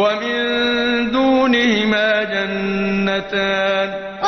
وَمِن دُونِهِمَا جَنَّتَانِ. وَمِن